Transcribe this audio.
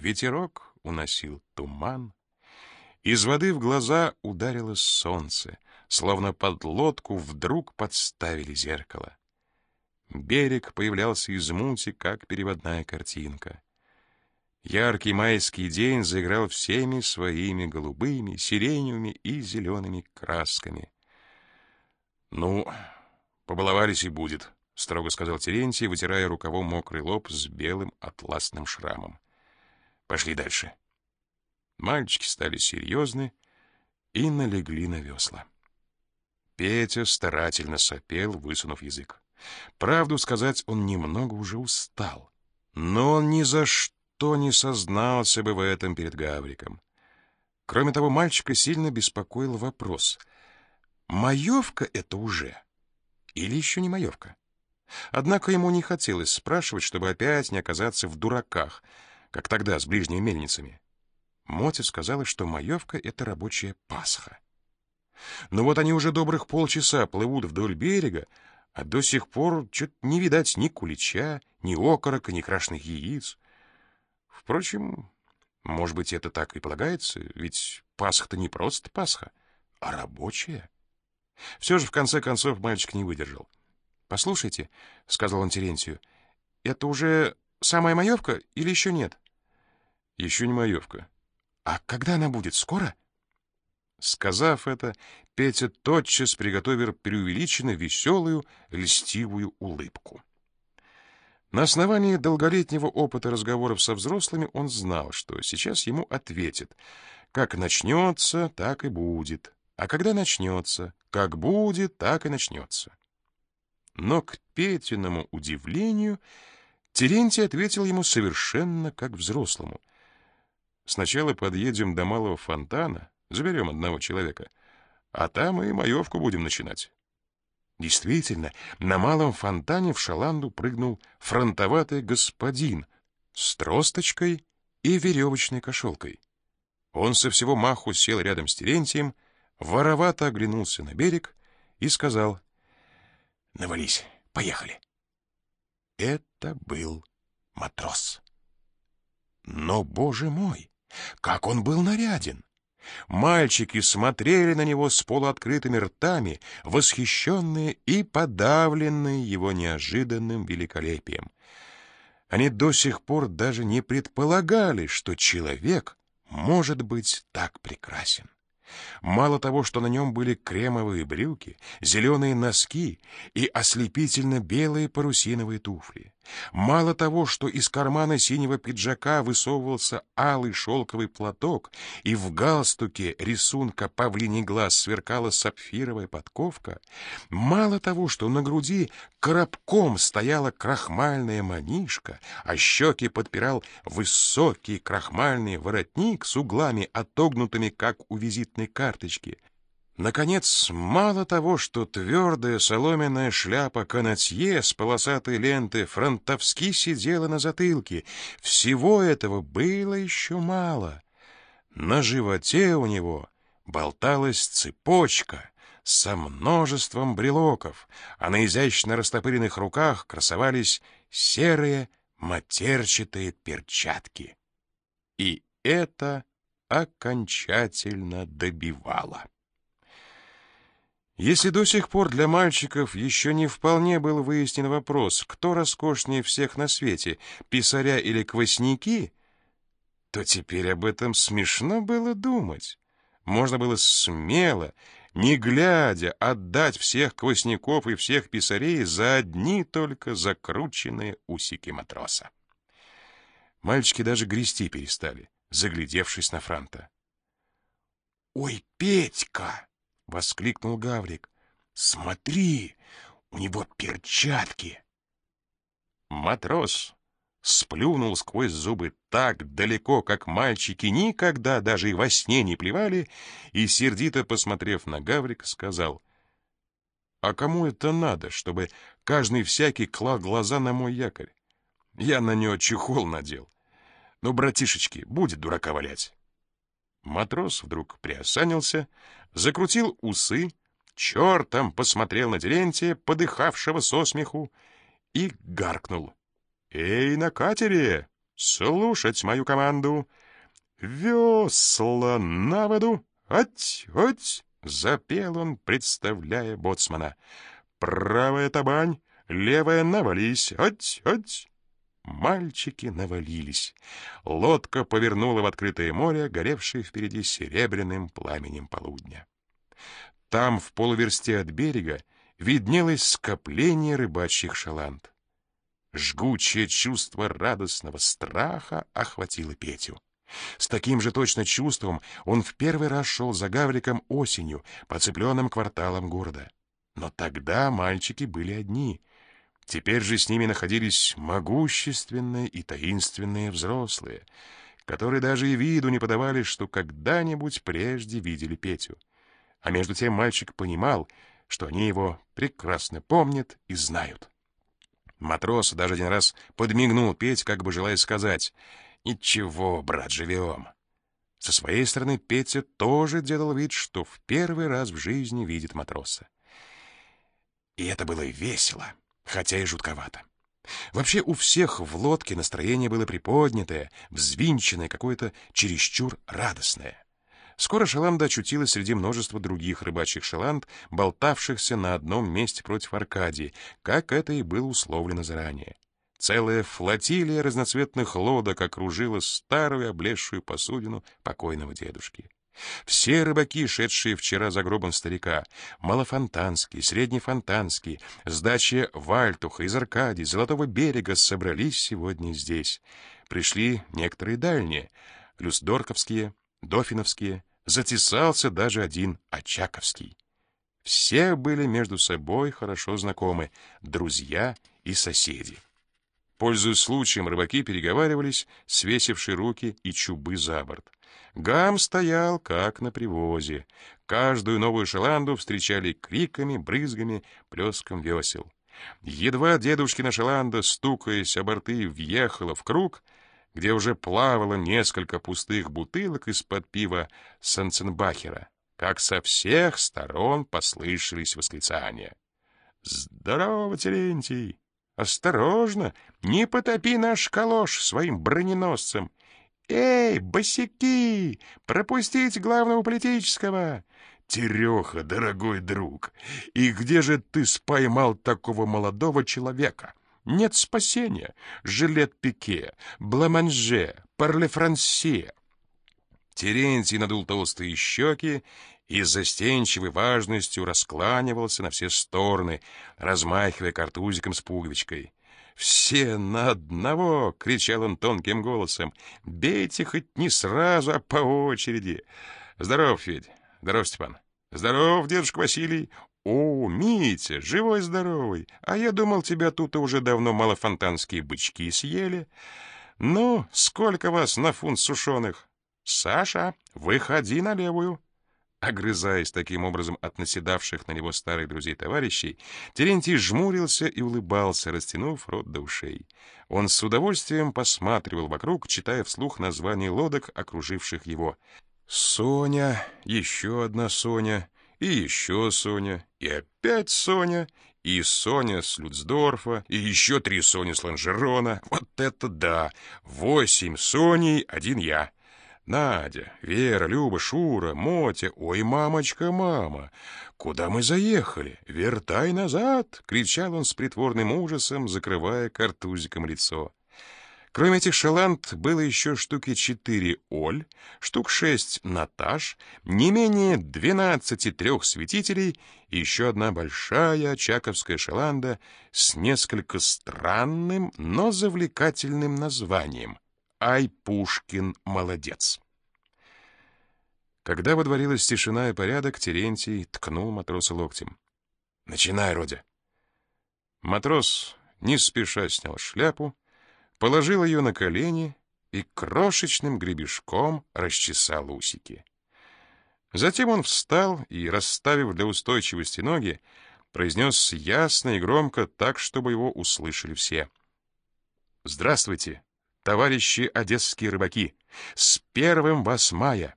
Ветерок уносил туман. Из воды в глаза ударило солнце, словно под лодку вдруг подставили зеркало. Берег появлялся из мути, как переводная картинка. Яркий майский день заиграл всеми своими голубыми, сиреневыми и зелеными красками. «Ну, побаловались и будет», — строго сказал Терентий, вытирая рукавом мокрый лоб с белым атласным шрамом. «Пошли дальше». Мальчики стали серьезны и налегли на весла. Петя старательно сопел, высунув язык. Правду сказать, он немного уже устал. Но он ни за что не сознался бы в этом перед Гавриком. Кроме того, мальчика сильно беспокоил вопрос. Маевка это уже? Или еще не маевка? Однако ему не хотелось спрашивать, чтобы опять не оказаться в дураках, как тогда с ближними мельницами. Мотя сказала, что маевка — это рабочая Пасха. Но вот они уже добрых полчаса плывут вдоль берега, а до сих пор чуть не видать ни кулича, ни окорока, ни крашных яиц. Впрочем, может быть, это так и полагается, ведь Пасха-то не просто Пасха, а рабочая. Все же, в конце концов, мальчик не выдержал. «Послушайте», — сказал он Терентию, — «это уже самая маевка или еще нет?» «Еще не маевка». «А когда она будет? Скоро?» Сказав это, Петя тотчас приготовил преувеличенно веселую, льстивую улыбку. На основании долголетнего опыта разговоров со взрослыми он знал, что сейчас ему ответит. Как начнется, так и будет. А когда начнется, как будет, так и начнется. Но к Петиному удивлению Терентий ответил ему совершенно как взрослому. «Сначала подъедем до малого фонтана, Заберем одного человека. А там и маевку будем начинать. Действительно, на малом фонтане в шаланду прыгнул фронтоватый господин с тросточкой и веревочной кошелкой. Он со всего маху сел рядом с Терентием, воровато оглянулся на берег и сказал «Навались, поехали». Это был матрос. Но, боже мой, как он был наряден! Мальчики смотрели на него с полуоткрытыми ртами, восхищенные и подавленные его неожиданным великолепием. Они до сих пор даже не предполагали, что человек может быть так прекрасен. Мало того, что на нем были кремовые брюки, зеленые носки и ослепительно белые парусиновые туфли. Мало того, что из кармана синего пиджака высовывался алый шелковый платок, и в галстуке рисунка павлиний глаз сверкала сапфировая подковка, мало того, что на груди коробком стояла крахмальная манишка, а щеки подпирал высокий крахмальный воротник с углами отогнутыми, как у визитной карточки, Наконец, мало того, что твердая соломенная шляпа канатье с полосатой ленты фронтовски сидела на затылке, всего этого было еще мало. На животе у него болталась цепочка со множеством брелоков, а на изящно растопыренных руках красовались серые матерчатые перчатки. И это окончательно добивало. Если до сих пор для мальчиков еще не вполне был выяснен вопрос, кто роскошнее всех на свете, писаря или квасники, то теперь об этом смешно было думать. Можно было смело, не глядя, отдать всех квасников и всех писарей за одни только закрученные усики матроса. Мальчики даже грести перестали, заглядевшись на Франта. «Ой, Петька!» — воскликнул Гаврик. «Смотри, у него перчатки!» Матрос сплюнул сквозь зубы так далеко, как мальчики никогда даже и во сне не плевали, и, сердито посмотрев на Гаврика, сказал, «А кому это надо, чтобы каждый всякий клал глаза на мой якорь? Я на него чехол надел. Ну, братишечки, будет дурака валять». Матрос вдруг приосанился, закрутил усы, чертом посмотрел на Терентия, подыхавшего со смеху, и гаркнул. «Эй, на катере! слушать мою команду. Весла на воду! Ать, ать!» — запел он, представляя боцмана. «Правая табань, левая навались! Ать, ать!» Мальчики навалились. Лодка повернула в открытое море, горевшее впереди серебряным пламенем полудня. Там, в полуверсте от берега, виднелось скопление рыбачьих шаланд. Жгучее чувство радостного страха охватило Петю. С таким же точно чувством он в первый раз шел за Гавриком осенью по цепленным кварталам города. Но тогда мальчики были одни. Теперь же с ними находились могущественные и таинственные взрослые, которые даже и виду не подавали, что когда-нибудь прежде видели Петю. А между тем мальчик понимал, что они его прекрасно помнят и знают. Матрос даже один раз подмигнул Петь, как бы желая сказать «Ничего, брат, живем». Со своей стороны Петя тоже делал вид, что в первый раз в жизни видит матроса. И это было весело, хотя и жутковато. Вообще у всех в лодке настроение было приподнятое, взвинченное, какое-то чересчур радостное. Скоро шаланда очутилась среди множества других рыбачьих шаланд, болтавшихся на одном месте против Аркадии, как это и было условлено заранее. Целая флотилия разноцветных лодок окружила старую облезшую посудину покойного дедушки. Все рыбаки, шедшие вчера за гробом старика, малофонтанские, среднефонтанские, с дачи Вальтуха, из Аркадии, Золотого берега собрались сегодня здесь. Пришли некоторые дальние, люсдорковские, дофиновские, затесался даже один Очаковский. Все были между собой хорошо знакомы, друзья и соседи. Пользуясь случаем, рыбаки переговаривались, свесившие руки и чубы за борт. Гам стоял, как на привозе. Каждую новую шаланду встречали криками, брызгами, плеском весел. Едва дедушкина шаланда, стукаясь о борты, въехала в круг — где уже плавало несколько пустых бутылок из-под пива Санценбахера, как со всех сторон послышались восклицания. «Здорово, Терентий! Осторожно! Не потопи наш калош своим броненосцем! Эй, босяки! Пропустить главного политического!» «Тереха, дорогой друг, и где же ты споймал такого молодого человека?» Нет спасения. Жилет-пике, бламанже, парле-франсе. Терентий надул толстые щеки и с застенчивой важностью раскланивался на все стороны, размахивая картузиком с пуговичкой. «Все на одного!» — кричал он тонким голосом. «Бейте хоть не сразу, а по очереди!» «Здоров, Федь! Здоров, Степан!» «Здоров, дедушка Василий! «О, Митя, живой-здоровый! А я думал, тебя тут уже давно малофонтанские бычки съели. Ну, сколько вас на фунт сушеных? Саша, выходи на левую!» Огрызаясь таким образом от наседавших на него старых друзей-товарищей, Терентий жмурился и улыбался, растянув рот до ушей. Он с удовольствием посматривал вокруг, читая вслух названия лодок, окруживших его. «Соня, еще одна Соня, и еще Соня, и опять Соня, и Соня с Люцдорфа, и еще три Сони с Ланжерона. Вот это да! Восемь Соней, один я. Надя, Вера, Люба, Шура, Мотя. Ой, мамочка, мама, куда мы заехали? Вертай назад! — кричал он с притворным ужасом, закрывая картузиком лицо. Кроме этих шаланд было еще штуки четыре Оль, штук шесть Наташ, не менее двенадцати трех святителей и еще одна большая чаковская шаланда с несколько странным, но завлекательным названием «Ай, Пушкин, молодец!». Когда водворилась тишина и порядок, Терентий ткнул матроса локтем. «Начинай, Родя!» Матрос не спеша снял шляпу, положил ее на колени и крошечным гребешком расчесал усики. Затем он встал и, расставив для устойчивости ноги, произнес ясно и громко, так, чтобы его услышали все. «Здравствуйте, товарищи одесские рыбаки! С первым вас мая!